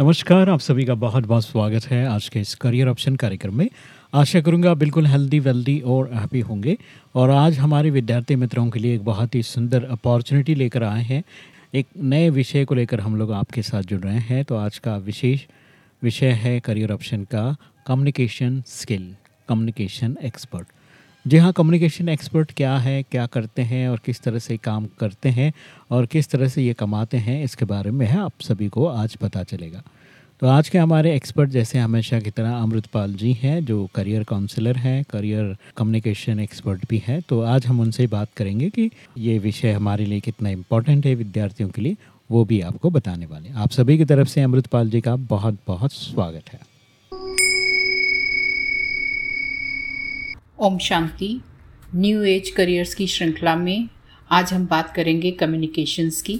नमस्कार, आप सभी का बहुत बहुत स्वागत है आज के इस करियर ऑप्शन कार्यक्रम में। आशा करूँगा बिल्कुल हेल्दी वेल्दी और हैप्पी होंगे। और आज हमारे विद्यार्थी मित्रों के लिए एक बहुत ही सुंदर अपॉर्चुनिटी लेकर आए हैं। एक नए विषय को लेकर हम लोग आपके साथ जुड़ रहे हैं। तो आज का विशेष विषय है करियर ऑप्शन का कम्युनिकेशन स्किल कम्युनिकेशन एक्सपर्ट जी हाँ कम्युनिकेशन एक्सपर्ट क्या है, क्या करते हैं और किस तरह से काम करते हैं और किस तरह से ये कमाते हैं, इसके बारे में है, आप सभी को आज पता चलेगा। तो आज के हमारे एक्सपर्ट जैसे हमेशा की तरह अमृतपाल जी हैं, जो करियर काउंसलर हैं करियर कम्युनिकेशन एक्सपर्ट भी हैं। तो आज हम उनसे बात करेंगे कि ये विषय हमारे लिए कितना इम्पोर्टेंट है विद्यार्थियों के लिए, वो भी आपको बताने वाले आप सभी की तरफ़ से अमृतपाल जी का बहुत बहुत स्वागत है। ओम शांति। न्यू एज करियर्स की श्रृंखला में आज हम बात करेंगे कम्युनिकेशंस की।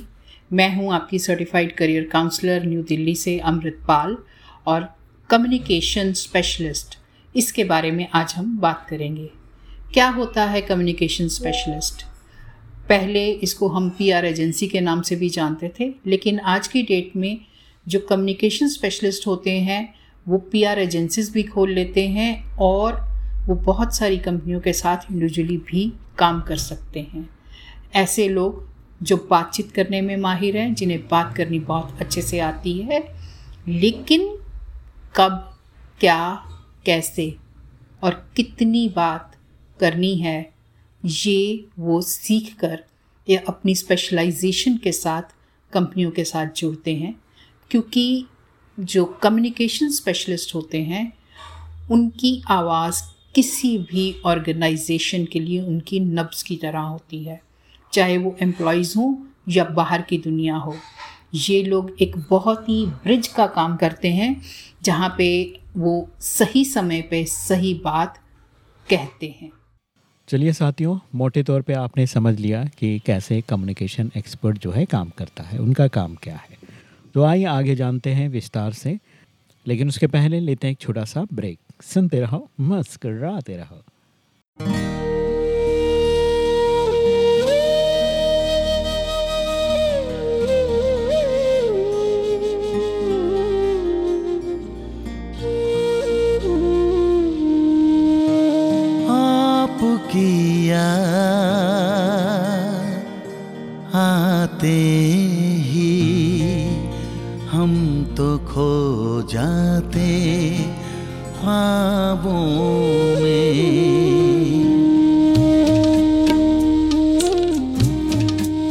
मैं हूँ आपकी certified career counsellor New Delhi से अमृतपाल और कम्युनिकेशन स्पेशलिस्ट इसके बारे में आज हम बात करेंगे। क्या होता है कम्युनिकेशन स्पेशलिस्ट पहले इसको हम पीआर एजेंसी के नाम से भी जानते थे, लेकिन आज की डेट में जो कम्युनिकेशन स्पेशलिस्ट होते हैं, वो पीआर एजेंसीज भी खोल लेते हैं और वो बहुत सारी कंपनियों के साथ इंडिविजुअली भी काम कर सकते हैं। ऐसे लोग जो बातचीत करने में माहिर हैं, जिन्हें बात करनी बहुत अच्छे से आती है, लेकिन कब, क्या, कैसे और कितनी बात करनी है, ये वो सीख कर या अपनी स्पेशलाइजेशन के साथ कंपनियों के साथ जुड़ते हैं, क्योंकि जो कम्युनिकेशन स्पेशलिस्ट होते हैं, उनकी आवाज़ किसी भी ऑर्गेनाइजेशन के लिए उनकी नब्स की तरह होती है। चाहे वो एम्प्लॉयज़ हों या बाहर की दुनिया हो। ये लोग एक बहुत ही ब्रिज का काम करते हैं, जहाँ पे वो सही समय पे सही बात कहते हैं। चलिए साथियों, मोटे तौर पे आपने समझ लिया कि कैसे कम्युनिकेशन एक्सपर्ट जो है काम करता है, उनका काम क्या है। तो आइए आगे जानते हैं विस्तार से, लेकिन उसके पहले लेते हैं एक छोटा सा ब्रेक सुनते रहो मुस्कराते रहो। आते ही हम तो खो जाते ख्वाबों में।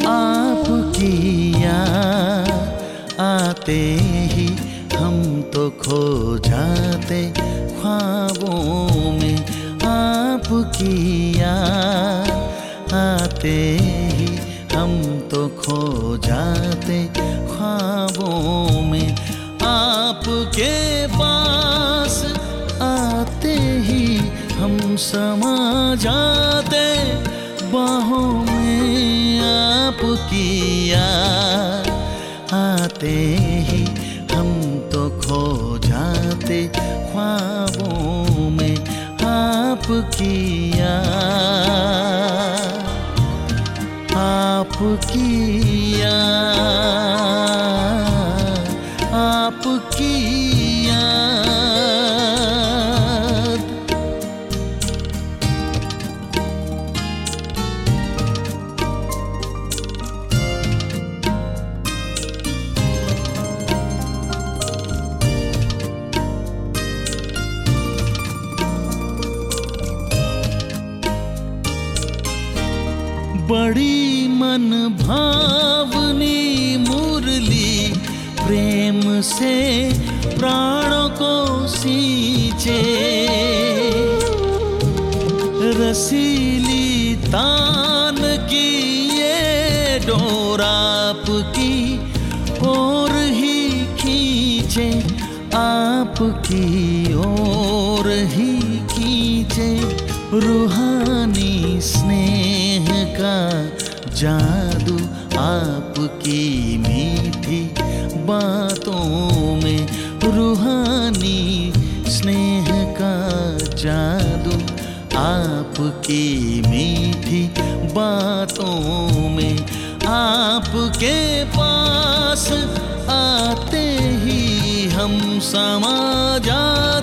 आपकी याद आते ही हम तो खो जाते ख्वाबों में। आपकी याद आते ही हम तो खो जाते समा का जादू आपकी मीठी बातों में रूहानी स्नेह का जादू आपकी मीठी बातों में आपके पास आते ही हम समा जाते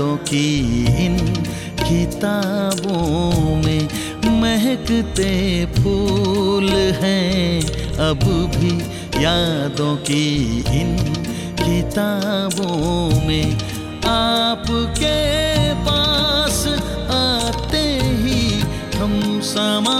यादों की इन किताबों में महकते फूल हैं। अब भी यादों की इन किताबों में आपके पास आते ही हम समा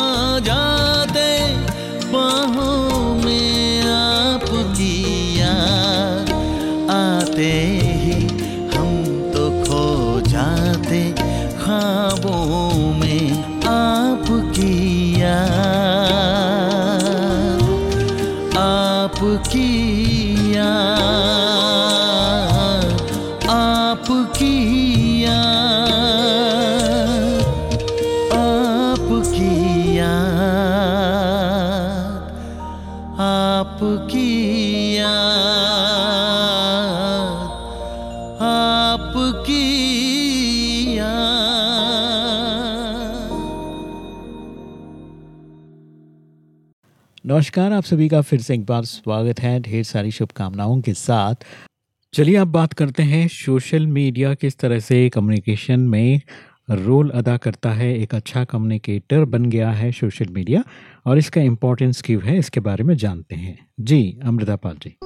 नमस्कार, आप सभी का फिर से एक बार स्वागत है ढेर सारी शुभकामनाओं के साथ। चलिए अब बात करते हैं, सोशल मीडिया किस तरह से कम्युनिकेशन में रोल अदा करता है? एक अच्छा कम्युनिकेटर बन गया है सोशल मीडिया और इसका इम्पोर्टेंस क्यों है? इसके बारे में जानते हैं। जी, अमृता पाल जी।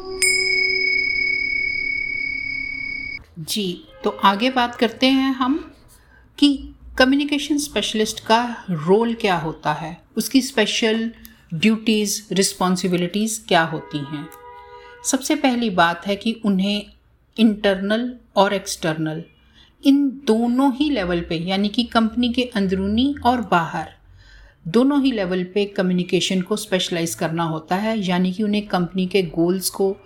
जी तो आगे बात करते हैं हम कि कम्युनिकेशन स्पेशलिस्ट का रोल क्या होता है? उसकी स्पेशल ड्यूटीज़ रिस्पॉन्सिबिलिटीज़ क्या होती हैं? सबसे पहली बात है कि उन्हें इंटरनल और एक्सटर्नल इन दोनों ही लेवल पे, यानी कि कंपनी के अंदरूनी और बाहर, दोनों ही लेवल पे कम्युनिकेशन को स्पेशलाइज करना होता है, यानी कि उन्हें कंपनी के गोल्स को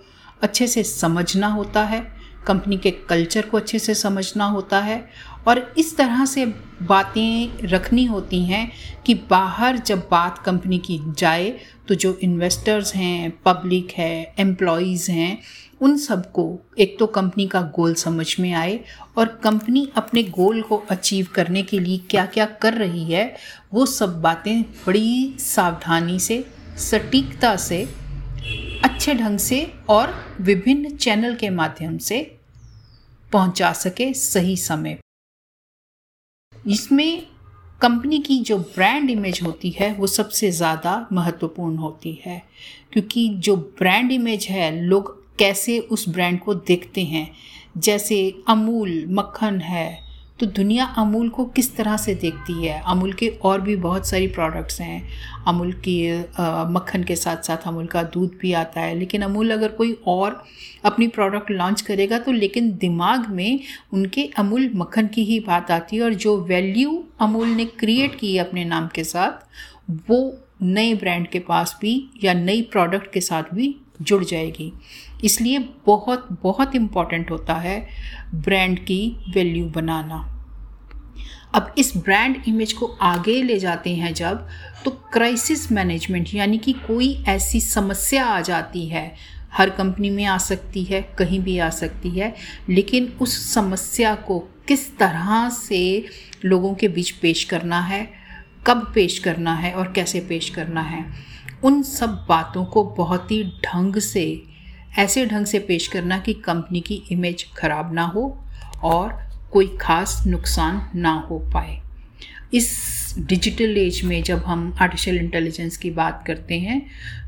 अच्छे से समझना होता है कंपनी के कल्चर को अच्छे से समझना होता है और इस तरह से बातें रखनी होती हैं कि बाहर जब बात कंपनी की जाए तो जो इन्वेस्टर्स हैं पब्लिक है एम्प्लॉयज़ हैं, उन सबको एक तो कंपनी का गोल समझ में आए और कंपनी अपने गोल को अचीव करने के लिए क्या क्या कर रही है, वो सब बातें बड़ी सावधानी से, सटीकता से, अच्छे ढंग से और विभिन्न चैनल के माध्यम से पहुँचा सके सही समय इसमें कंपनी की जो ब्रांड इमेज होती है, वो सबसे ज़्यादा महत्वपूर्ण होती है। क्योंकि जो ब्रांड इमेज है, लोग कैसे उस ब्रांड को देखते हैं? जैसे अमूल, मक्खन है तो दुनिया अमूल को किस तरह से देखती है? अमूल के और भी बहुत सारी प्रोडक्ट्स हैं। अमूल की मक्खन के साथ साथ अमूल का दूध भी आता है। लेकिन अमूल अगर कोई और अपनी प्रोडक्ट लॉन्च करेगा तो लेकिन दिमाग में उनके अमूल मक्खन की ही बात आती है। और जो वैल्यू अमूल ने क्रिएट की है अपने नाम के साथ, वो नए ब्रांड के पास भी या नई प्रोडक्ट के साथ भी जुड़ जाएगी। इसलिए बहुत बहुत इंपॉर्टेंट होता है ब्रांड की वैल्यू बनाना। अब इस ब्रांड इमेज को आगे ले जाते हैं जब तो क्राइसिस मैनेजमेंट यानी कि कोई ऐसी समस्या आ जाती है, हर कंपनी में आ सकती है, कहीं भी आ सकती है, लेकिन उस समस्या को किस तरह से लोगों के बीच पेश करना है, कब पेश करना है और कैसे पेश करना है, उन सब बातों को बहुत ही ढंग से ऐसे ढंग से पेश करना कि कंपनी की इमेज खराब ना हो और कोई खास नुकसान ना हो पाए। इस डिजिटल एज में जब हम आर्टिफिशियल इंटेलिजेंस की बात करते हैं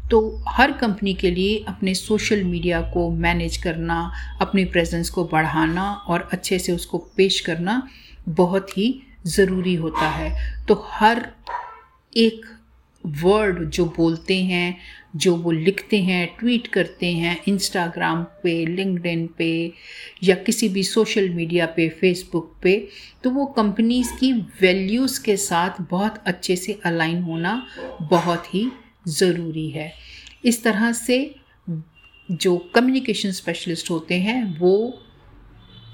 तो हर कंपनी के लिए अपने सोशल मीडिया को मैनेज करना, अपनी प्रेजेंस को बढ़ाना और अच्छे से उसको पेश करना बहुत ही ज़रूरी होता है। तो हर एक वर्ड जो बोलते हैं जो वो लिखते हैं ट्वीट करते हैं इंस्टाग्राम पे लिंकडिन पे, या किसी भी सोशल मीडिया पे फेसबुक पे तो वो कंपनीज़ की वैल्यूज़ के साथ बहुत अच्छे से अलाइन होना बहुत ही ज़रूरी है। इस तरह से जो कम्युनिकेशन स्पेशलिस्ट होते हैं, वो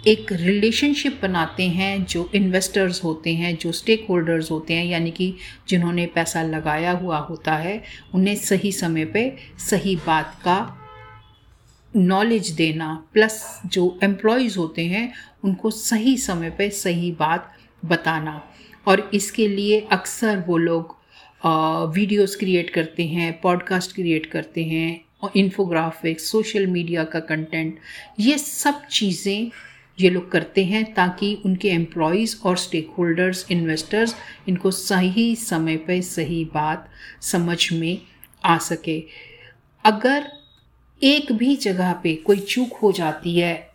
एक रिलेशनशिप बनाते हैं जो इन्वेस्टर्स होते हैं, जो स्टेक होल्डर्स होते हैं, यानी कि जिन्होंने पैसा लगाया हुआ होता है, उन्हें सही समय पे सही बात का नॉलेज देना प्लस जो एम्प्लॉयज़ होते हैं, उनको सही समय पे सही बात बताना। और इसके लिए अक्सर वो लोग वीडियोस क्रिएट करते हैं पॉडकास्ट क्रिएट करते हैं, और इन्फोग्राफिक्स सोशल मीडिया का कंटेंट ये सब चीज़ें ये लोग करते हैं ताकि उनके एम्प्लॉयज़ और स्टेक होल्डर्स इन्वेस्टर्स इनको सही समय पर सही बात समझ में आ सके। अगर एक भी जगह पे कोई चूक हो जाती है,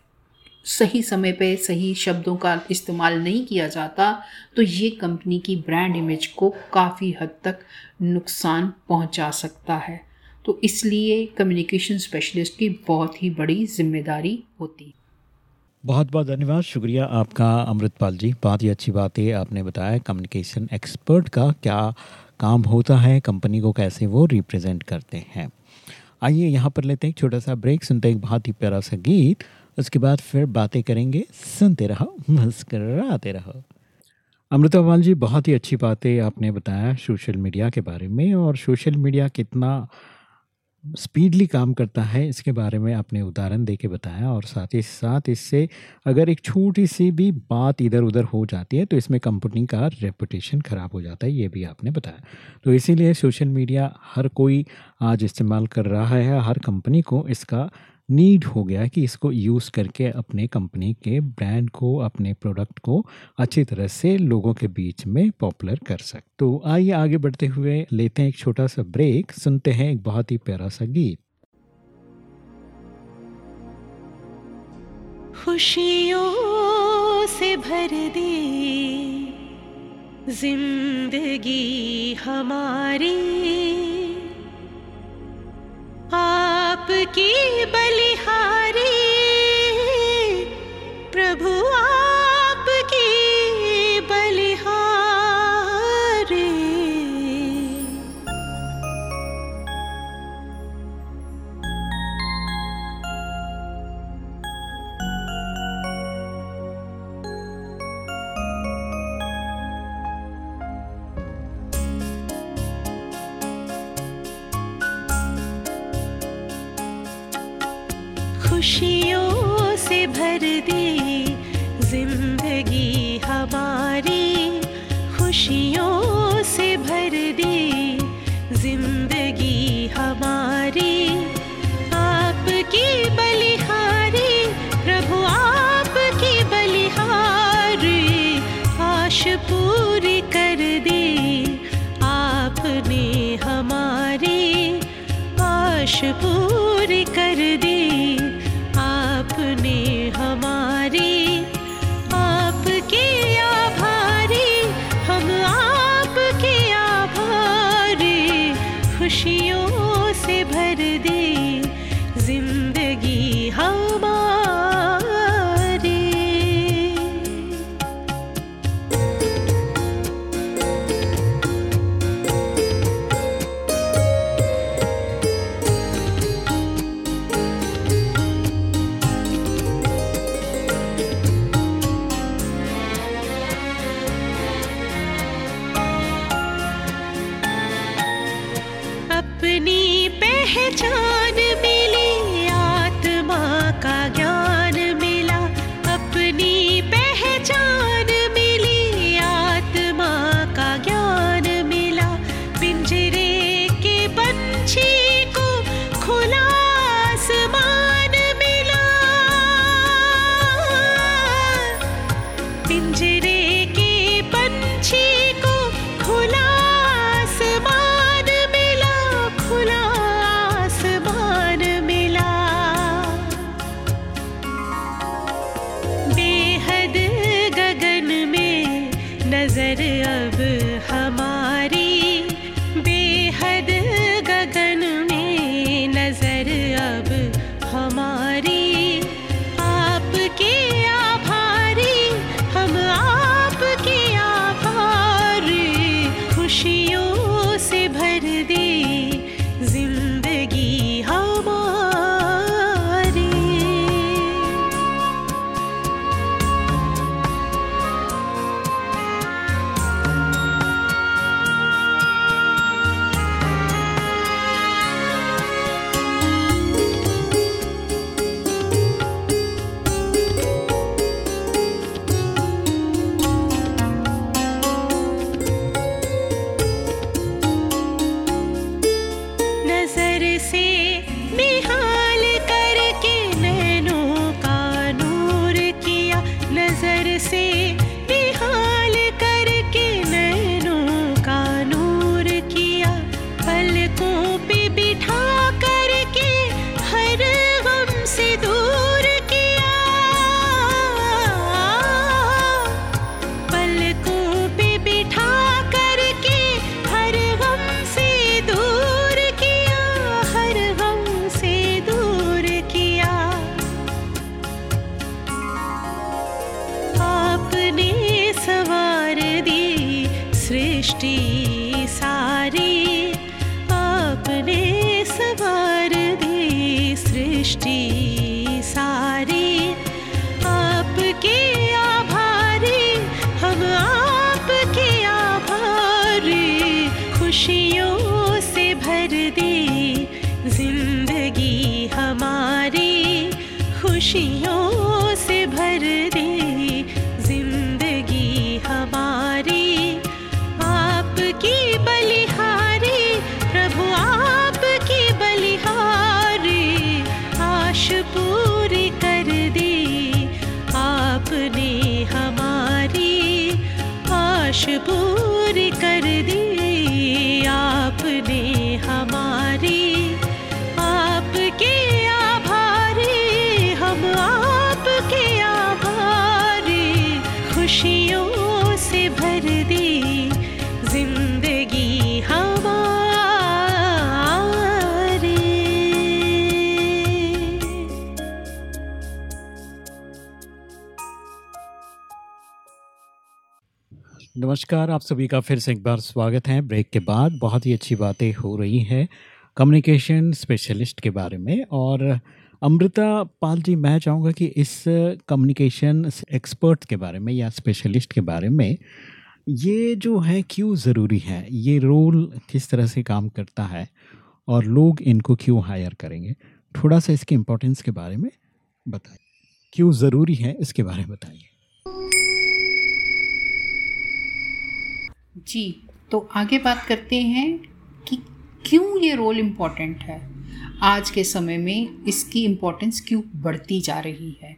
सही समय पे सही शब्दों का इस्तेमाल नहीं किया जाता तो ये कंपनी की ब्रांड इमेज को काफ़ी हद तक नुकसान पहुँचा सकता है। तो इसलिए कम्युनिकेशन स्पेशलिस्ट की बहुत ही बड़ी ज़िम्मेदारी होती है। बहुत बहुत धन्यवाद। शुक्रिया आपका, अमृतपाल जी। बहुत ही अच्छी बात है, आपने बताया कम्युनिकेशन एक्सपर्ट का क्या काम होता है कंपनी को कैसे वो रिप्रेजेंट करते हैं। आइए यहाँ पर लेते हैं एक छोटा सा ब्रेक सुनते हैं एक बहुत ही प्यारा सा गीत। उसके बाद फिर बातें करेंगे, सुनते रहो, मुस्कराते रहो। अमृतपाल जी, बहुत ही अच्छी बातें आपने बताया सोशल मीडिया के बारे में और सोशल मीडिया कितना स्पीडली काम करता है, इसके बारे में आपने उदाहरण दे के बताया और साथ ही साथ इससे अगर एक छोटी सी भी बात इधर उधर हो जाती है तो इसमें कंपनी का रेपुटेशन ख़राब हो जाता है, ये भी आपने बताया। तो इसीलिए सोशल मीडिया हर कोई आज इस्तेमाल कर रहा है, हर कंपनी को इसका नीड हो गया कि इसको यूज़ करके अपने कंपनी के ब्रांड को, अपने प्रोडक्ट को अच्छी तरह से लोगों के बीच में पॉपुलर कर सक। तो आइए आगे बढ़ते हुए लेते हैं एक छोटा सा ब्रेक सुनते हैं एक बहुत ही प्यारा सा गीत। खुशियों से भर दे, ज़िंदगी हमारी। आपकी बलिहारी खुशियों से भर दे। सृष्टि नमस्कार, आप सभी का फिर से एक बार स्वागत है। ब्रेक के बाद बहुत ही अच्छी बातें हो रही हैं कम्युनिकेशन स्पेशलिस्ट के बारे में और अमृता पाल जी, मैं चाहूँगा कि इस कम्युनिकेशन एक्सपर्ट के बारे में या स्पेशलिस्ट के बारे में ये जो है क्यों ज़रूरी है, ये रोल किस तरह से काम करता है और लोग इनको क्यों हायर करेंगे, थोड़ा सा इसके इम्पोर्टेंस के बारे में बताइए। क्यों ज़रूरी है, इसके बारे में बताइए। जी तो आगे बात करते हैं कि क्यों ये रोल इंपॉर्टेंट है? आज के समय में इसकी इम्पोर्टेंस क्यों बढ़ती जा रही है?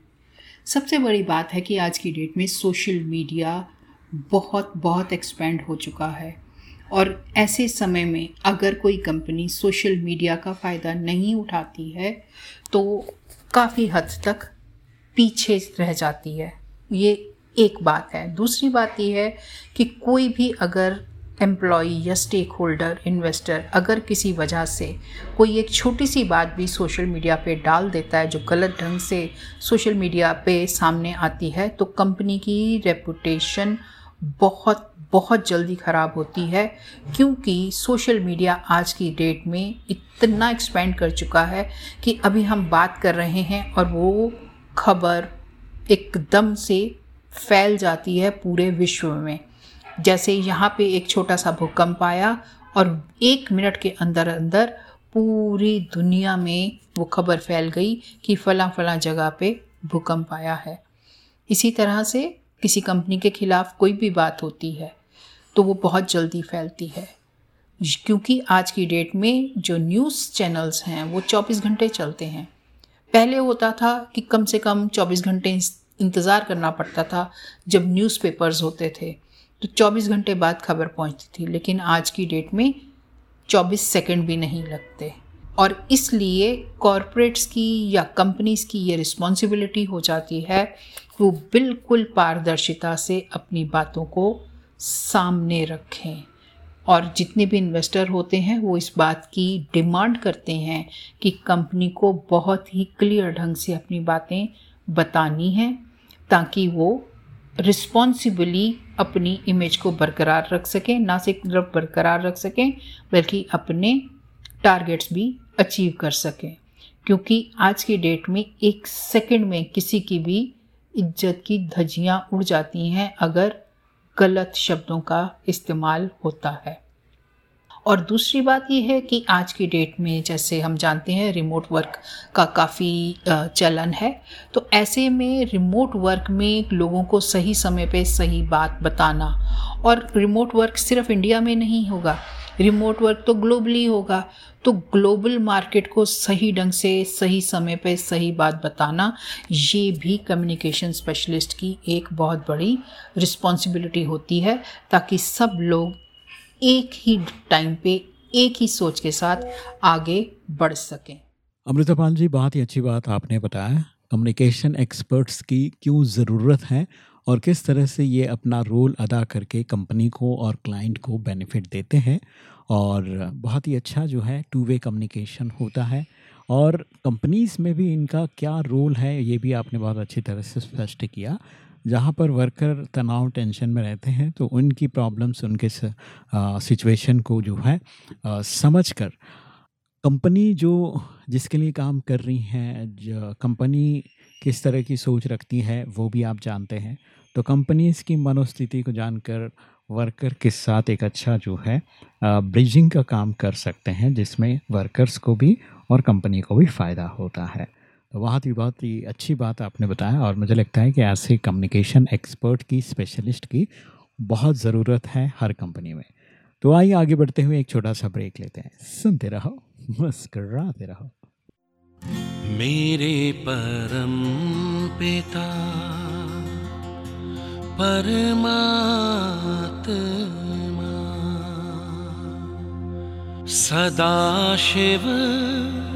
सबसे बड़ी बात है कि आज की डेट में सोशल मीडिया बहुत बहुत एक्सपेंड हो चुका है। और ऐसे समय में अगर कोई कंपनी सोशल मीडिया का फ़ायदा नहीं उठाती है तो काफ़ी हद तक पीछे रह जाती है। ये एक बात है। दूसरी बात यह है कि कोई भी अगर एम्प्लॉय या स्टेक होल्डर इन्वेस्टर अगर किसी वजह से कोई एक छोटी सी बात भी सोशल मीडिया पे डाल देता है जो गलत ढंग से सोशल मीडिया पे सामने आती है तो कंपनी की रेपुटेशन बहुत बहुत जल्दी ख़राब होती है क्योंकि सोशल मीडिया आज की डेट में इतना एक्सपेंड कर चुका है कि अभी हम बात कर रहे हैं और वो खबर एकदम से फैल जाती है पूरे विश्व में। जैसे यहाँ पे एक छोटा सा भूकंप आया और एक मिनट के अंदर अंदर पूरी दुनिया में वो खबर फैल गई कि फला फला जगह पे भूकंप आया है। इसी तरह से किसी कंपनी के खिलाफ कोई भी बात होती है तो वो बहुत जल्दी फैलती है। क्योंकि आज की डेट में जो न्यूज़ चैनल्स हैं, वो 24 घंटे चलते हैं। पहले होता था कि कम से कम 24 घंटे इंतज़ार करना पड़ता था जब न्यूज़पेपर्स होते थे। तो 24 घंटे बाद खबर पहुँचती थी, लेकिन आज की डेट में 24 सेकंड भी नहीं लगते। और इसलिए कॉरपोरेट्स की या कंपनीज़ की ये रिस्पॉन्सिबिलिटी हो जाती है वो बिल्कुल पारदर्शिता से अपनी बातों को सामने रखें। और जितने भी इन्वेस्टर होते हैं, वो इस बात की डिमांड करते हैं कि कंपनी को बहुत ही क्लियर ढंग से अपनी बातें बतानी हैं। ताकि वो रिस्पॉन्सिबली अपनी इमेज को बरकरार रख सकें, ना सिर्फ़ बरकरार रख सकें, बल्कि अपने टारगेट्स भी अचीव कर सकें। क्योंकि आज की डेट में एक सेकंड में किसी की भी इज़्ज़त की धज्जियाँ उड़ जाती हैं अगर गलत शब्दों का इस्तेमाल होता है। और दूसरी बात यह है कि आज की डेट में जैसे हम जानते हैं रिमोट वर्क का काफ़ी चलन है। तो ऐसे में रिमोट वर्क में लोगों को सही समय पे सही बात बताना और रिमोट वर्क सिर्फ़ इंडिया में नहीं होगा रिमोट वर्क तो ग्लोबली होगा। तो ग्लोबल मार्केट को सही ढंग से, सही समय पे सही बात बताना, ये भी कम्युनिकेशन स्पेशलिस्ट की एक बहुत बड़ी रिस्पॉन्सिबिलिटी होती है ताकि सब लोग एक ही टाइम पे, एक ही सोच के साथ आगे बढ़ सकें। अमृतपाल जी, बहुत ही अच्छी बात आपने बताया। कम्युनिकेशन एक्सपर्ट्स की क्यों ज़रूरत है और किस तरह से ये अपना रोल अदा करके कंपनी को और क्लाइंट को बेनिफिट देते हैं और बहुत ही अच्छा जो है टू वे कम्युनिकेशन होता है। और कंपनीज़ में भी इनका क्या रोल है, ये भी आपने बहुत अच्छी तरह से स्पष्ट किया। जहाँ पर वर्कर तनाव टेंशन में रहते हैं तो उनकी प्रॉब्लम्स उनके सिचुएशन को जो है समझ कर कंपनी जो जिसके लिए काम कर रही हैं कंपनी किस तरह की सोच रखती है, वो भी आप जानते हैं। तो कंपनीज़ की मनोस्थिति को जानकर वर्कर के साथ एक अच्छा जो है ब्रिजिंग का काम कर सकते हैं, जिसमें वर्कर्स को भी और कंपनी को भी फ़ायदा होता है। बहुत ही बहुत ही अच्छी बात आपने बताया और मुझे लगता है कि ऐसे कम्युनिकेशन एक्सपर्ट की स्पेशलिस्ट की बहुत ज़रूरत है हर कंपनी में। तो आइए आगे बढ़ते हुए एक छोटा सा ब्रेक लेते हैं। सुनते रहो, मुस्कराते रहो। मेरे परम पिता, परमात्मा, सदाशिव निराकार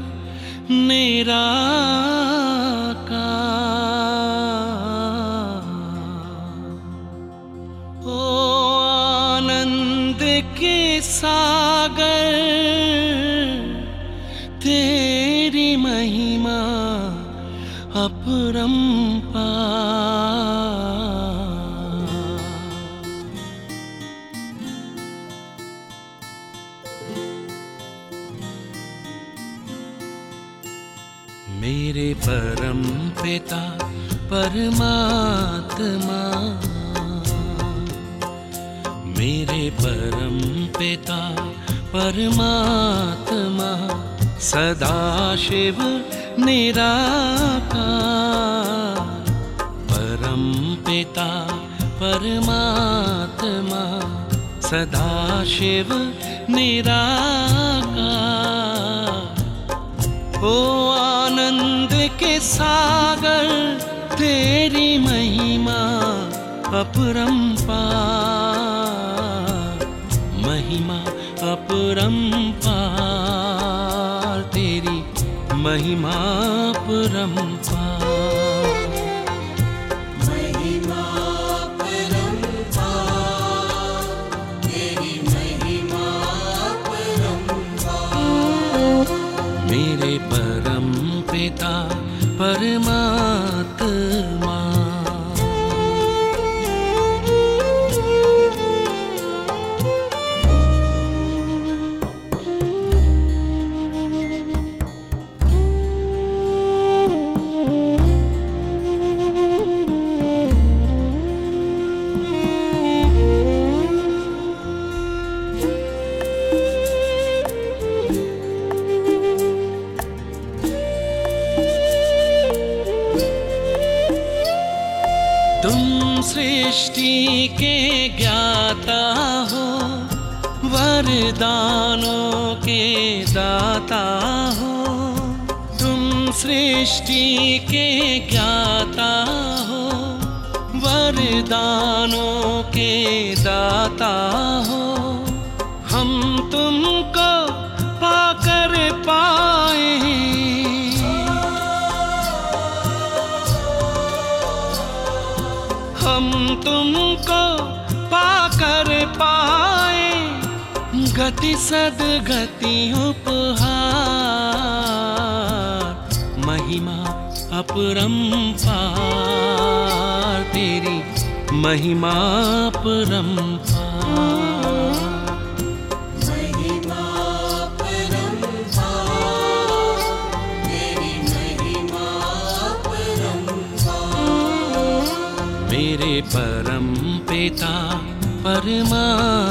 ओ आनंद के सागर तेरी महिमा मेरे पिता परमात्मा। मेरे परम पिता परमात्मा सदा शिव निराकार। परम पिता परमात्मा सदा शिव निराकार। ओ आनंद के सागर तेरी महिमा अपरंपार महिमा अपरंपार तेरी महिमा अपरंपार परमात्मा गति सद गति उपहार महिमा अपरंपार तेरी महिमा अपरंपार मेरे परम पिता परमात्मा।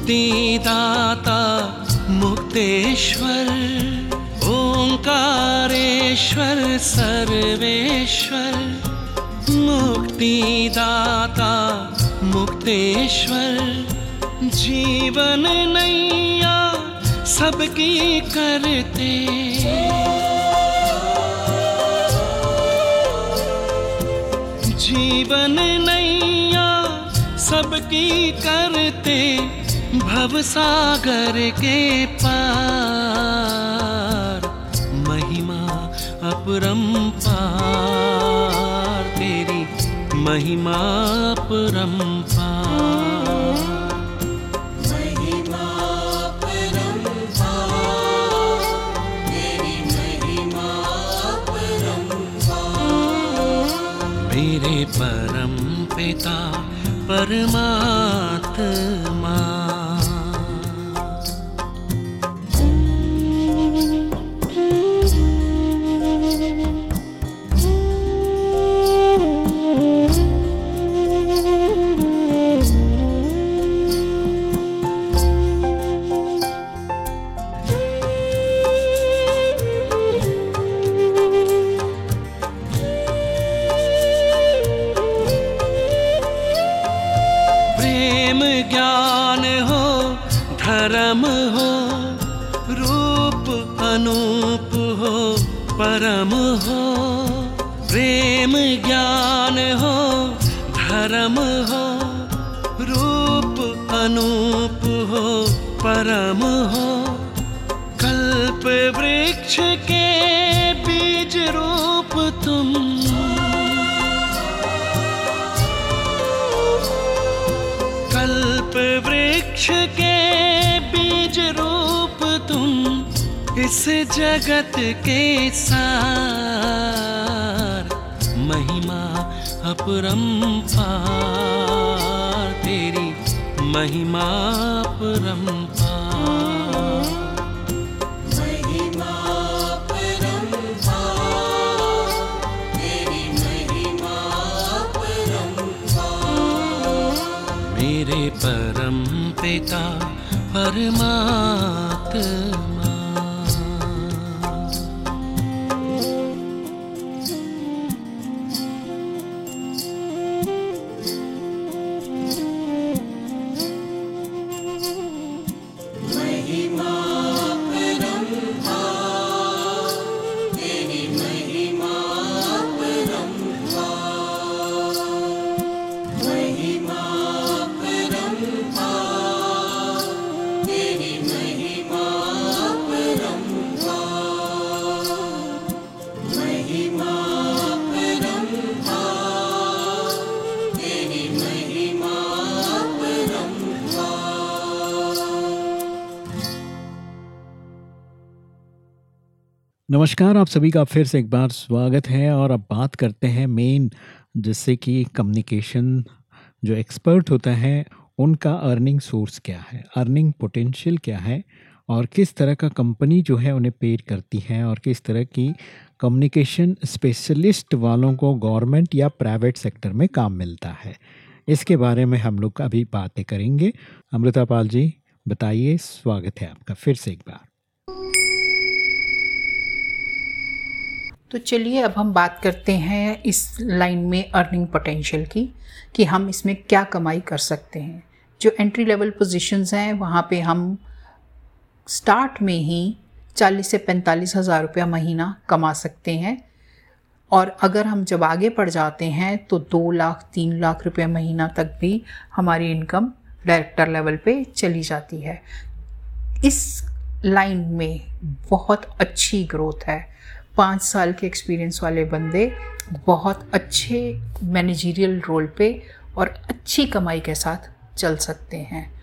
मुक्तिदाता मुक्तेश्वर ओंकारेश्वर सर्वेश्वर। मुक्तिदाता मुक्तेश्वर जीवन नैया सबकी करते। जीवन नैया सबकी करते। भवसागर के पार महिमा अपरंपार तेरी महिमा अपरंपार मेरे परम पिता परमात्मा नमस्कार, आप सभी का फिर से एक बार स्वागत है और अब बात करते हैं मेन जिससे कि कम्युनिकेशन जो एक्सपर्ट होता है, उनका अर्निंग सोर्स क्या है अर्निंग पोटेंशियल क्या है और किस तरह का कंपनी जो है उन्हें पेड करती है और किस तरह की कम्युनिकेशन स्पेशलिस्ट वालों को गवर्नमेंट या प्राइवेट सेक्टर में काम मिलता है। इसके बारे में हम लोग अभी बातें करेंगे। अमृता पाल जी, बताइए, स्वागत है आपका फिर से एक बार। तो चलिए अब हम बात करते हैं इस लाइन में अर्निंग पोटेंशियल की, कि हम इसमें क्या कमाई कर सकते हैं। जो एंट्री लेवल पोजीशंस हैं, वहाँ पे हम स्टार्ट में ही चालीस से पैंतालीस हज़ार रुपया महीना कमा सकते हैं। और अगर हम जब आगे बढ़ जाते हैं तो दो लाख, तीन लाख रुपये महीना तक भी हमारी इनकम डायरेक्टर लेवल पे चली जाती है। इस लाइन में बहुत अच्छी ग्रोथ है। पाँच साल के एक्सपीरियंस वाले बंदे बहुत अच्छे मैनेजरियल रोल पे और अच्छी कमाई के साथ चल सकते हैं।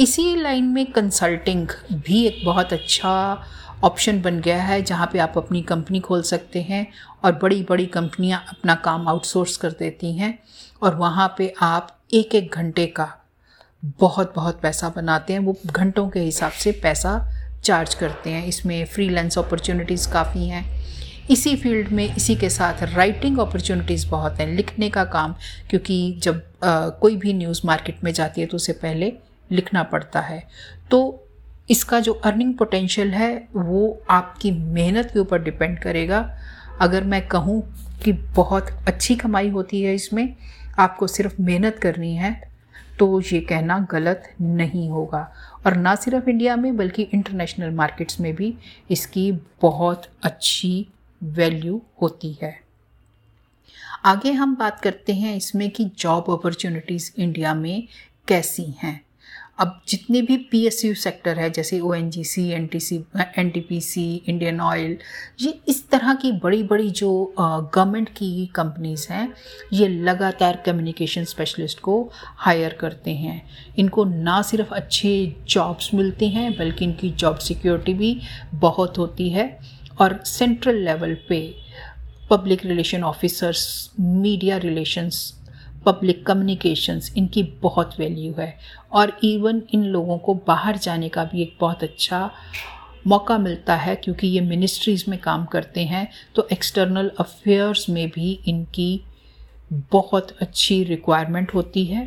इसी लाइन में कंसल्टिंग भी एक बहुत अच्छा ऑप्शन बन गया है, जहाँ पे आप अपनी कंपनी खोल सकते हैं और बड़ी बड़ी कंपनियाँ अपना काम आउटसोर्स कर देती हैं और वहाँ पे आप एक एक घंटे का बहुत बहुत पैसा बनाते हैं। वो घंटों के हिसाब से पैसा चार्ज करते हैं। इसमें फ्रीलांस अपॉर्चुनिटीज़ काफ़ी हैं। इसी फ़ील्ड में इसी के साथ राइटिंग अपॉर्चुनिटीज़ बहुत हैं लिखने का काम क्योंकि जब आ, कोई भी न्यूज़ मार्केट में जाती है तो उसे पहले लिखना पड़ता है। तो इसका जो अर्निंग पोटेंशियल है वो आपकी मेहनत के ऊपर डिपेंड करेगा। अगर मैं कहूँ कि बहुत अच्छी कमाई होती है इसमें आपको सिर्फ़ मेहनत करनी है तो ये कहना गलत नहीं होगा। और ना सिर्फ़ इंडिया में बल्कि इंटरनेशनल मार्केट्स में भी इसकी बहुत अच्छी वैल्यू होती है। आगे हम बात करते हैं इसमें कि जॉब अपॉर्चुनिटीज़ इंडिया में कैसी हैं। अब जितने भी पी एस यू सेक्टर है, जैसे O N G C N T C N T P C Indian Oil, ये इस तरह की बड़ी बड़ी जो गवर्नमेंट की कंपनीज़ हैं, ये लगातार कम्युनिकेशन स्पेशलिस्ट को हायर करते हैं। इनको ना सिर्फ़ अच्छे जॉब्स मिलते हैं, बल्कि इनकी जॉब सिक्योरिटी भी बहुत होती है। और सेंट्रल लेवल पे public relation officers media relations public communications इनकी बहुत वैल्यू है। और इवन इन लोगों को बाहर जाने का भी एक बहुत अच्छा मौका मिलता है, क्योंकि ये मिनिस्ट्रीज़ में काम करते हैं तो एक्सटर्नल अफेयर्स में भी इनकी बहुत अच्छी रिक्वायरमेंट होती है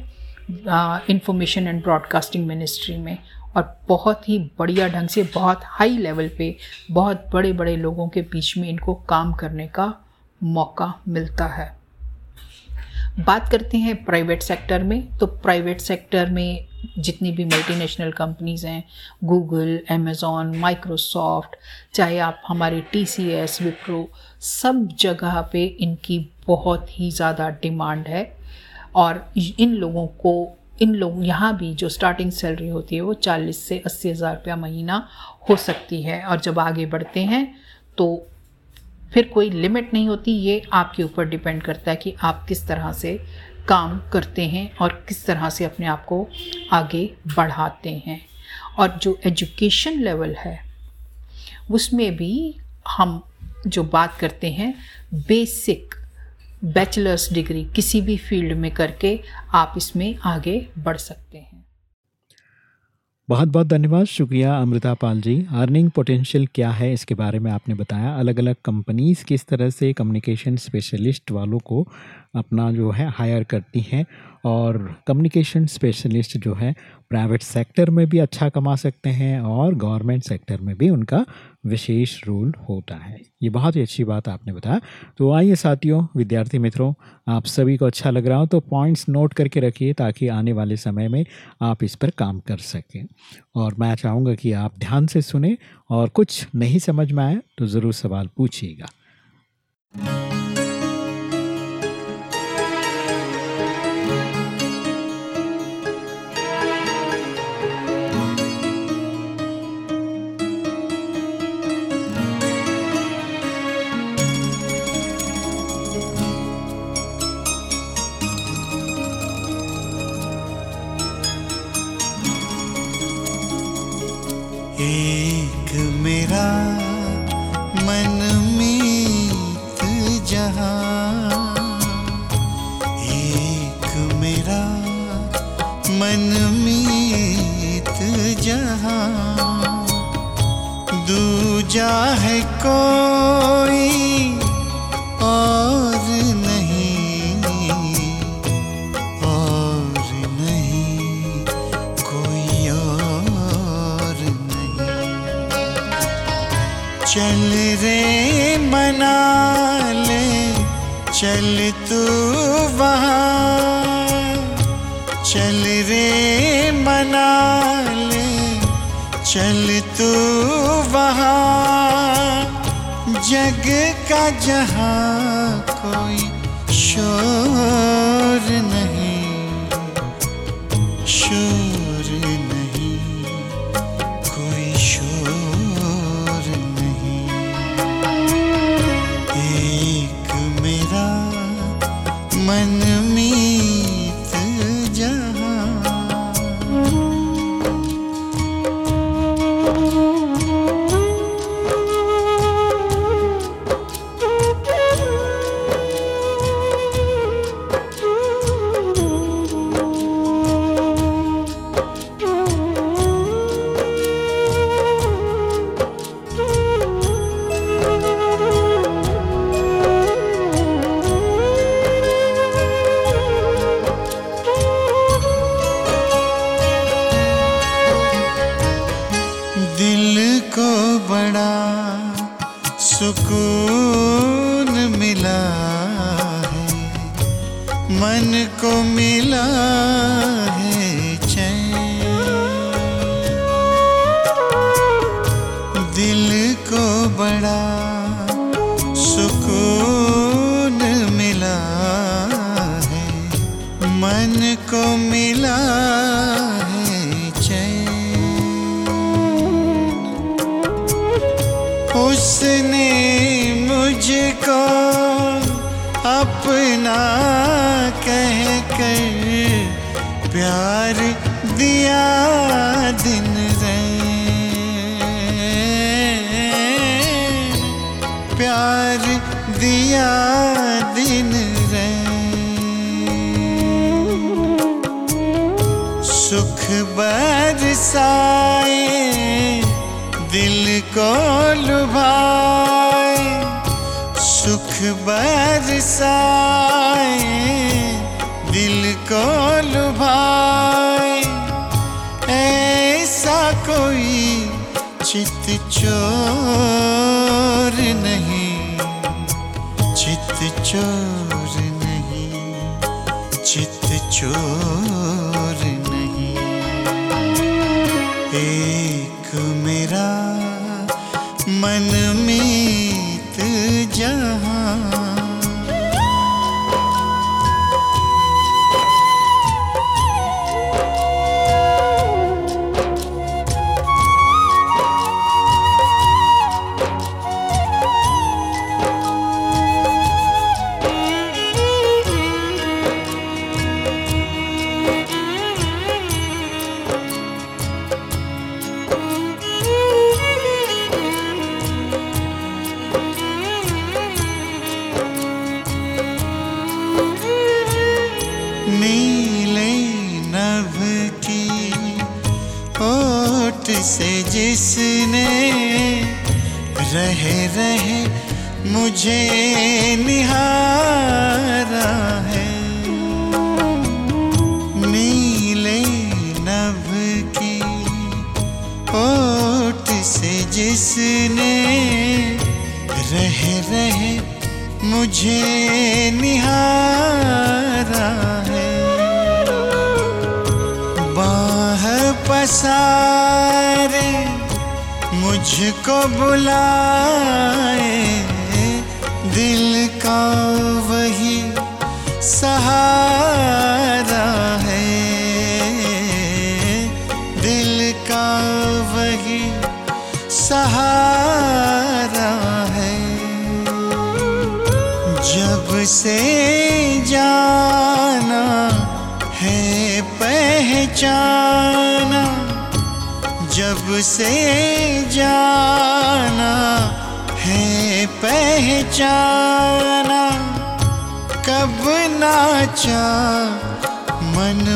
इंफॉर्मेशन एंड ब्रॉडकास्टिंग मिनिस्ट्री में। और बहुत ही बढ़िया ढंग से, बहुत हाई लेवल पे बहुत बड़े बड़े लोगों के बीच में इनको काम करने का मौका मिलता है। बात करते हैं प्राइवेट सेक्टर में। तो प्राइवेट सेक्टर में जितनी भी मल्टीनेशनल कंपनीज़ हैं गूगल अमेज़ॉन माइक्रोसॉफ्ट चाहे आप हमारे टी सी एस विप्रो सब जगह पे इनकी बहुत ही ज़्यादा डिमांड है। और इन लोगों को इन लोग, यहाँ भी जो स्टार्टिंग सैलरी होती है वो चालीस से अस्सी हज़ार रुपया महीना हो सकती है। और जब आगे बढ़ते हैं तो फिर कोई लिमिट नहीं होती। ये आपके ऊपर डिपेंड करता है कि आप किस तरह से काम करते हैं और किस तरह से अपने आप को आगे बढ़ाते हैं। और जो एजुकेशन लेवल है, उसमें भी हम जो बात करते हैं बेसिक बैचलर्स डिग्री किसी भी फ़ील्ड में करके आप इसमें आगे बढ़ सकते हैं। बहुत बहुत धन्यवाद। शुक्रिया अमृता पाल जी। अर्निंग पोटेंशियल क्या है इसके बारे में आपने बताया। अलग अलग कंपनीज़ किस तरह से कम्युनिकेशन स्पेशलिस्ट वालों को अपना जो है हायर करती हैं और कम्युनिकेशन स्पेशलिस्ट जो है प्राइवेट सेक्टर में भी अच्छा कमा सकते हैं और गवर्नमेंट सेक्टर में भी उनका विशेष रोल होता है। ये बहुत ही अच्छी बात आपने बताया। तो आइए साथियों, विद्यार्थी मित्रों, आप सभी को अच्छा लग रहा हो तो पॉइंट्स नोट करके रखिए ताकि आने वाले समय में आप इस पर काम कर सकें। और मैं चाहूँगा कि आप ध्यान से सुने और कुछ नहीं समझ में आए तो ज़रूर सवाल पूछिएगा।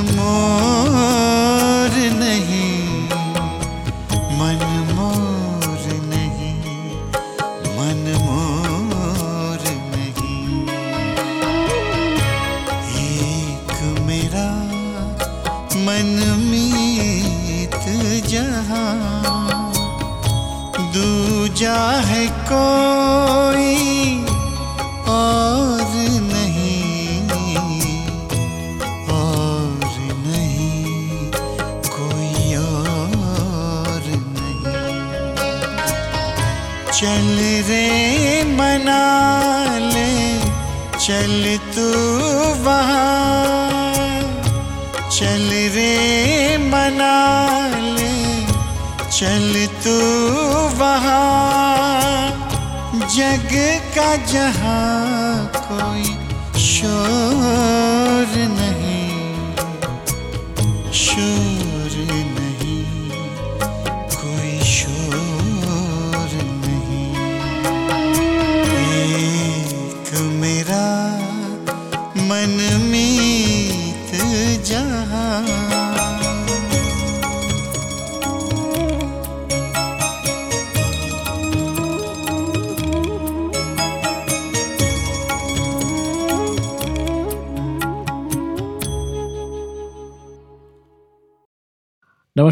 मन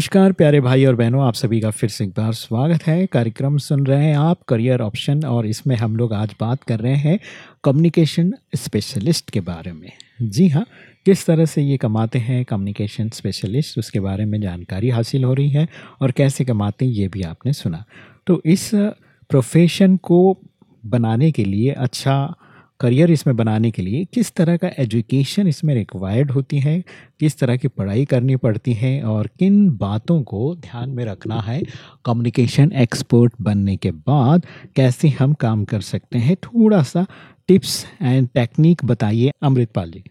नमस्कार, प्यारे भाई और बहनों, आप सभी का फिर से एक बार स्वागत है। कार्यक्रम सुन रहे हैं आप, करियर ऑप्शन, और इसमें हम लोग आज बात कर रहे हैं कम्युनिकेशन स्पेशलिस्ट के बारे में। जी हाँ किस तरह से ये कमाते हैं कम्युनिकेशन स्पेशलिस्ट, उसके बारे में जानकारी हासिल हो रही है और कैसे कमाते हैं, ये भी आपने सुना। तो इस प्रोफेशन को बनाने के लिए अच्छा करियर इसमें बनाने के लिए किस तरह का एजुकेशन इसमें रिक्वायर्ड होती है, किस तरह की पढ़ाई करनी पड़ती है और किन बातों को ध्यान में रखना है कम्युनिकेशन एक्सपर्ट बनने के बाद कैसे हम काम कर सकते हैं। थोड़ा सा टिप्स एंड टेक्निक बताइए अमृतपाल जी।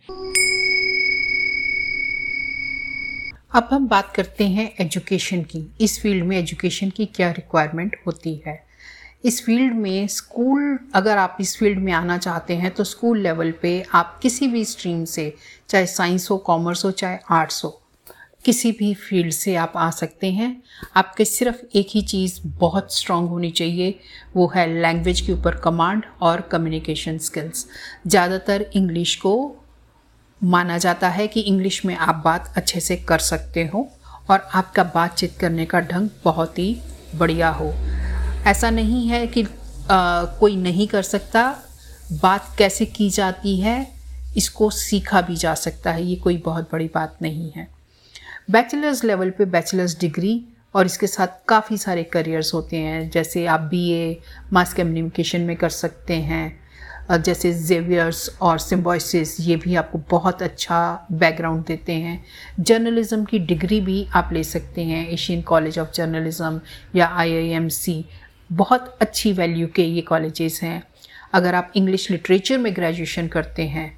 अब हम बात करते हैं एजुकेशन की। इस फ़ील्ड में एजुकेशन की क्या रिक्वायरमेंट होती है? इस फ़ील्ड में स्कूल, अगर आप इस फ़ील्ड में आना चाहते हैं तो स्कूल लेवल पे आप किसी भी स्ट्रीम से, चाहे साइंस हो, कॉमर्स हो, चाहे आर्ट्स हो, किसी भी फ़ील्ड से आप आ सकते हैं। आपके सिर्फ़ एक ही चीज़ बहुत स्ट्रांग होनी चाहिए, वो है लैंग्वेज के ऊपर कमांड और कम्युनिकेशन स्किल्स ज़्यादातर इंग्लिश को माना जाता है कि इंग्लिश में आप बात अच्छे से कर सकते हो और आपका बातचीत करने का ढंग बहुत ही बढ़िया हो। ऐसा नहीं है कि आ, कोई नहीं कर सकता। बात कैसे की जाती है इसको सीखा भी जा सकता है। ये कोई बहुत बड़ी बात नहीं है। बैचलर्स लेवल पे बैचलर्स डिग्री और इसके साथ काफ़ी सारे करियर्स होते हैं। जैसे आप बीए मास कम्युनिकेशन में कर सकते हैं। जैसे जेवियर्स और सिम्बॉइसिस ये भी आपको बहुत अच्छा बैकग्राउंड देते हैं। जर्नलिज़म की डिग्री भी आप ले सकते हैं। एशियन कॉलेज ऑफ़ जर्नलिज़म या आईआईएमसी बहुत अच्छी वैल्यू के ये कॉलेजेस हैं। अगर आप इंग्लिश लिटरेचर में ग्रेजुएशन करते हैं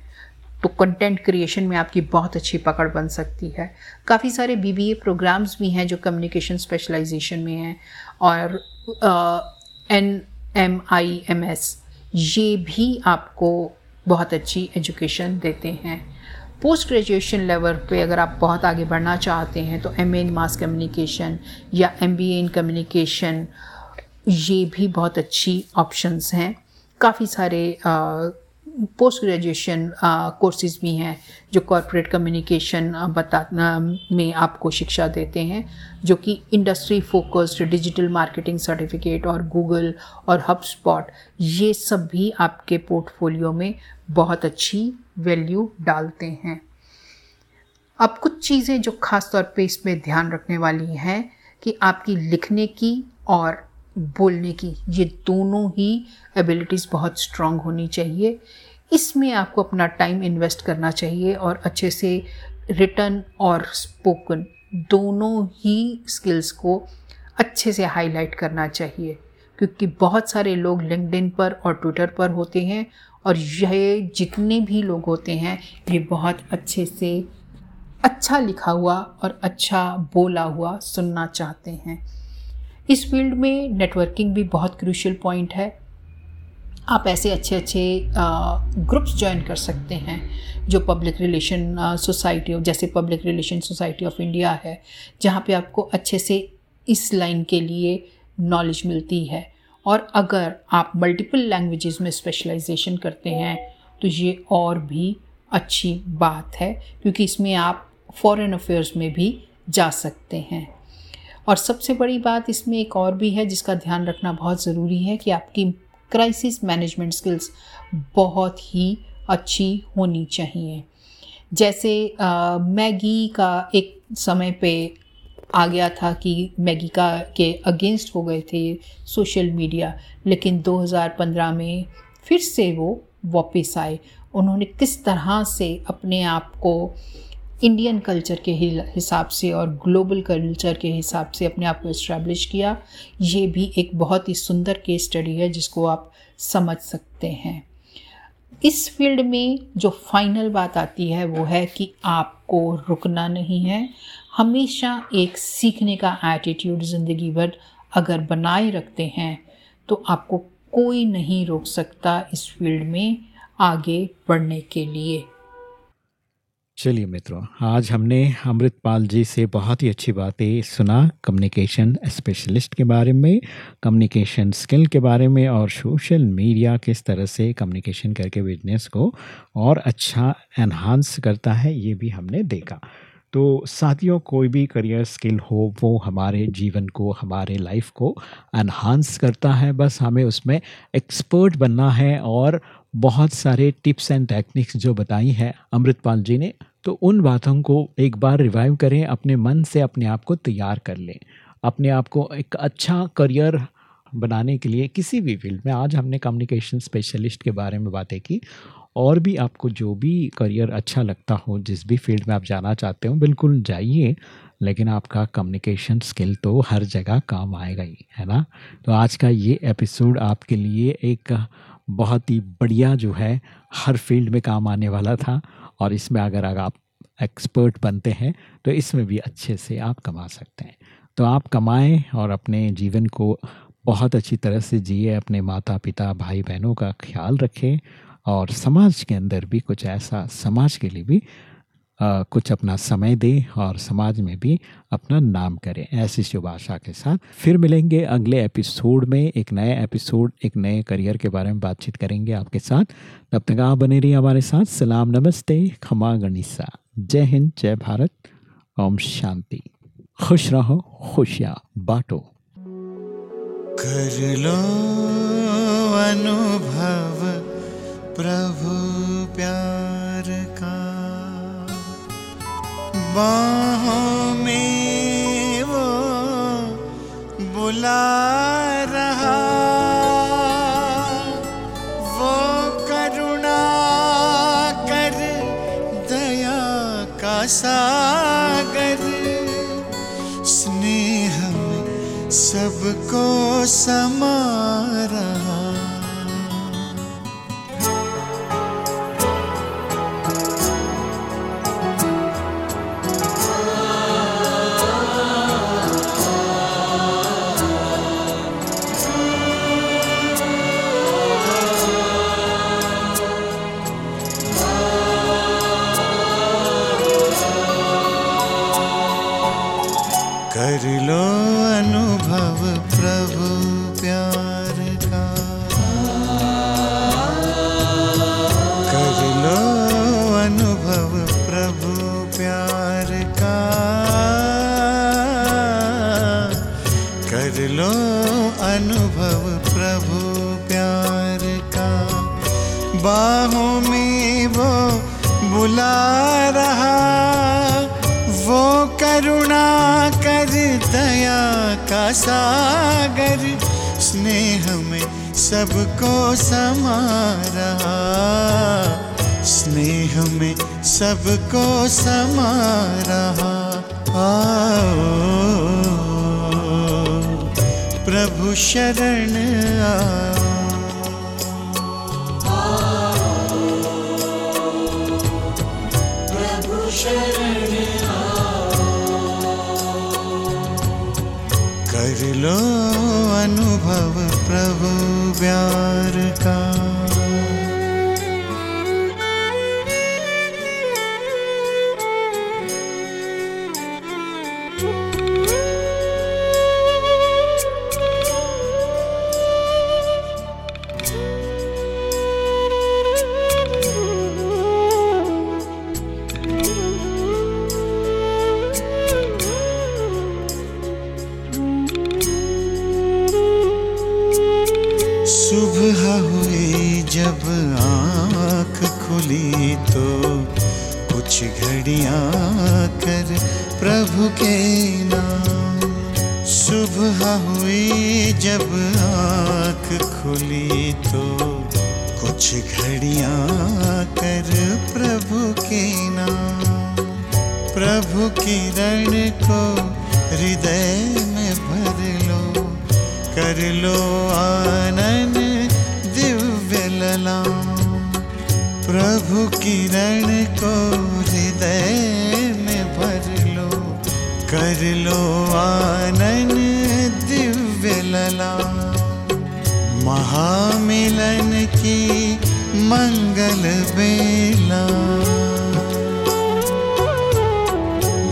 तो कंटेंट क्रिएशन में आपकी बहुत अच्छी पकड़ बन सकती है। काफ़ी सारे बीबीए प्रोग्राम्स भी हैं जो कम्युनिकेशन स्पेशलाइजेशन में हैं और N M I M S ये भी आपको बहुत अच्छी एजुकेशन देते हैं। पोस्ट ग्रेजुएशन लेवल पे अगर आप बहुत आगे बढ़ना चाहते हैं तो M A in mass communication या M B A in communication ये भी बहुत अच्छी ऑप्शंस हैं। काफ़ी सारे पोस्ट ग्रेजुएशन कोर्सेज भी हैं जो कॉरपोरेट कम्युनिकेशन बता में आपको शिक्षा देते हैं, जो कि industry focused digital marketing certificate और गूगल और हब स्पॉट ये सब भी आपके पोर्टफोलियो में बहुत अच्छी वैल्यू डालते हैं। अब कुछ चीज़ें जो ख़ास तौर पे इसमें ध्यान रखने वाली हैं कि आपकी लिखने की और बोलने की। ये दोनों ही एबिलिटीज़ बहुत स्ट्रांग होनी चाहिए। इसमें आपको अपना टाइम इन्वेस्ट करना चाहिए और अच्छे से रिटर्न और स्पोकन दोनों ही स्किल्स को अच्छे से हाईलाइट करना चाहिए। क्योंकि बहुत सारे लोग लिंकडिन पर और ट्विटर पर होते हैं और यह जितने भी लोग होते हैं, ये बहुत अच्छे से अच्छा लिखा हुआ और अच्छा बोला हुआ सुनना चाहते हैं। इस फ़ील्ड में नेटवर्किंग भी बहुत क्रूशियल पॉइंट है। आप ऐसे अच्छे अच्छे ग्रुप्स ज्वाइन कर सकते हैं जो पब्लिक रिलेशन सोसाइटी जैसे public relation society of India है, जहाँ पे आपको अच्छे से इस लाइन के लिए नॉलेज मिलती है। और अगर आप मल्टीपल लैंग्वेजेस में स्पेशलाइजेशन करते हैं तो ये और भी अच्छी बात है, क्योंकि इसमें आप फॉरेन अफेयर्स में भी जा सकते हैं। और सबसे बड़ी बात इसमें एक और भी है जिसका ध्यान रखना बहुत ज़रूरी है कि आपकी क्राइसिस मैनेजमेंट स्किल्स बहुत ही अच्छी होनी चाहिए। जैसे मैगी का एक समय पे आ गया था कि मैगी का के अगेंस्ट हो गए थे सोशल मीडिया लेकिन 2015 में फिर से वो वापस आए। उन्होंने किस तरह से अपने आप को इंडियन कल्चर के हिसाब से और ग्लोबल कल्चर के हिसाब से अपने आप को इस्टेब्लिश किया, ये भी एक बहुत ही सुंदर केस स्टडी है जिसको आप समझ सकते हैं। इस फ़ील्ड में जो फाइनल बात आती है वो है कि आपको रुकना नहीं है। हमेशा एक सीखने का एटीट्यूड ज़िंदगी भर अगर बनाए रखते हैं तो आपको कोई नहीं रोक सकता इस फ़ील्ड में आगे बढ़ने के लिए। चलिए मित्रों, आज हमने अमृतपाल जी से बहुत ही अच्छी बातें सुना कम्युनिकेशन स्पेशलिस्ट के बारे में कम्युनिकेशन स्किल के बारे में और सोशल मीडिया किस तरह से कम्युनिकेशन करके बिज़नेस को और अच्छा एनहांस करता है, ये भी हमने देखा। तो साथियों, कोई भी करियर स्किल हो, वो हमारे जीवन को, हमारे लाइफ को एनहांस करता है। बस हमें उसमें एक्सपर्ट बनना है और बहुत सारे टिप्स एंड टेक्निक्स जो बताई हैं अमृतपाल जी ने। तो उन बातों को एक बार रिवाइव करें, अपने मन से अपने आप को तैयार कर लें। अपने आप को एक अच्छा करियर बनाने के लिए किसी भी फ़ील्ड में, आज हमने कम्युनिकेशन स्पेशलिस्ट के बारे में बातें की, और भी आपको जो भी करियर अच्छा लगता हो, जिस भी फ़ील्ड में आप जाना चाहते हो, बिल्कुल जाइए, लेकिन आपका कम्युनिकेशन स्किल तो हर जगह काम आएगा ही, है ना? तो आज का ये एपिसोड आपके लिए एक बहुत ही बढ़िया जो है, हर फ़ील्ड में काम आने वाला था। और इसमें अगर अगर आप एक्सपर्ट बनते हैं तो इसमें भी अच्छे से आप कमा सकते हैं। तो आप कमाएँ और अपने जीवन को बहुत अच्छी तरह से जिए, अपने माता पिता भाई बहनों का ख्याल रखें और समाज के अंदर भी कुछ ऐसा, समाज के लिए भी कुछ अपना समय दें और समाज में भी अपना नाम करें, ऐसी शुभ आशा के साथ। फिर मिलेंगे अगले एपिसोड में, एक नए एपिसोड, एक नए करियर के बारे में बातचीत करेंगे आपके साथ। तब तक आप बने रहिए हमारे साथ। सलाम, नमस्ते, खमा गणिसा। जय हिंद, जय भारत। ओम शांति। खुश रहो, खुशियाँ बांटो। कर लो अनुभव, प्रभु प्यार। बाहों में वो बुला रहा। वो करुणा कर दया का सागर। स्नेह सबको समा रहा कर सागर, स्नेह में सबको समा रहा स्नेह में सबको समा रहा आओ। प्रभु शरण आओ अनुभव प्रभु प्यार खुली तो कुछ घड़ियाँ कर प्रभु के नाम। प्रभु किरण को हृदय में भर लो, कर लो आनंद दिव्य लला प्रभु किरण को हृदय में भर लो, कर लो आनंद दिव्य लला महामिलन की मंगल बेला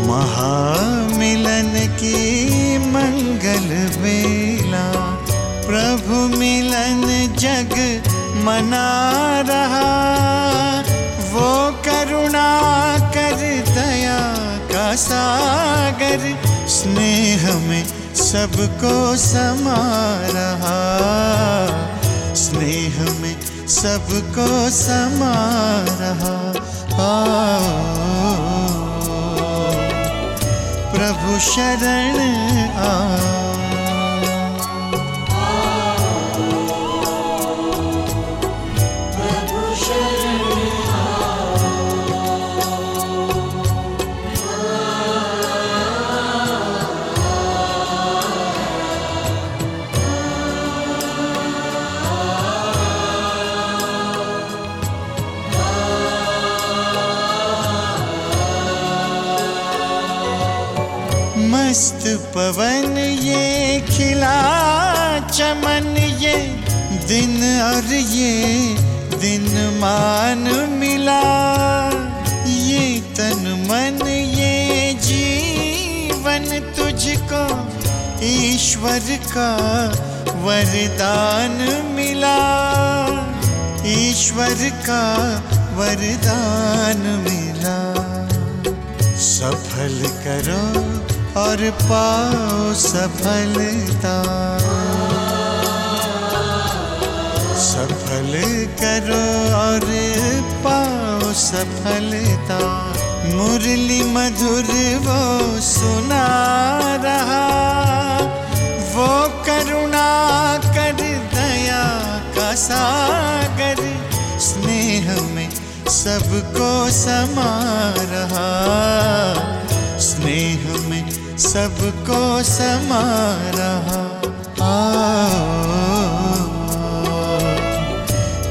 महामिलन की मंगल बेला प्रभु मिलन जग मना रहा। वो करुणा कर दया का सागर, स्नेह में सबको समा रहा। स्नेह में सबको समा रहा। आओ प्रभु शरण आ। पवन ये खिला, चमन ये दिन और ये दिन मान मिला। ये तन मन, ये जीवन तुझको, ईश्वर का वरदान मिला। ईश्वर का वरदान मिला। सफल करो और पाओ सफलता। सफल करो और पाओ सफलता। मुरली मधुर वो सुना रहा। वो करुणा कर दया का सागर। स्नेह में सबको समा रहा। स्नेह में सबको समा रहा। आओ।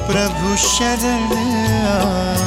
प्रभु शरण आ।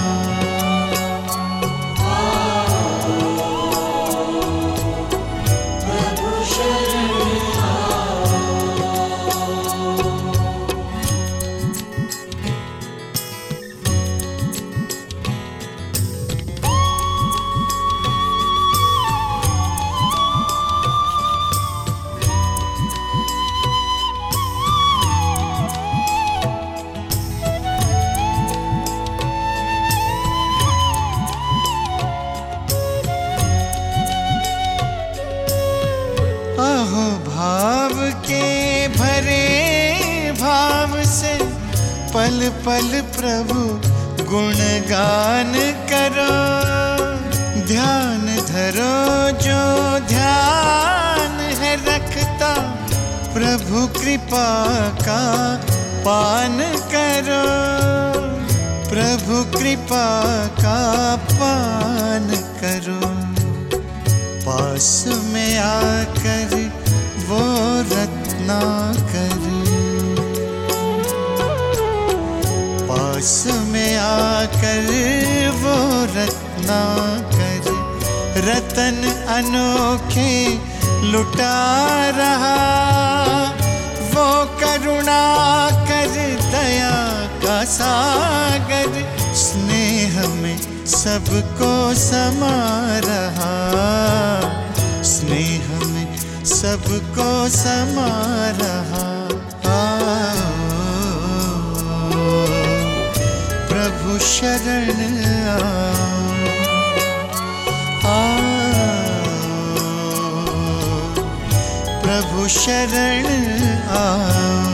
पल प्रभु, गुणगान करो, ध्यान धरो, जो ध्यान है रखता, प्रभु कृपा का पान करो, प्रभु कृपा का पान करो। पास में आकर वो रत्ना कर। पास में आकर वो रत्ना कर, रतन अनोखे लुटा रहा। वो करुणा कर, दया का सागर, स्नेह में सबको समा रहा। स्नेह में सबको समा रहा। प्रभुशरण प्रभु शरण आ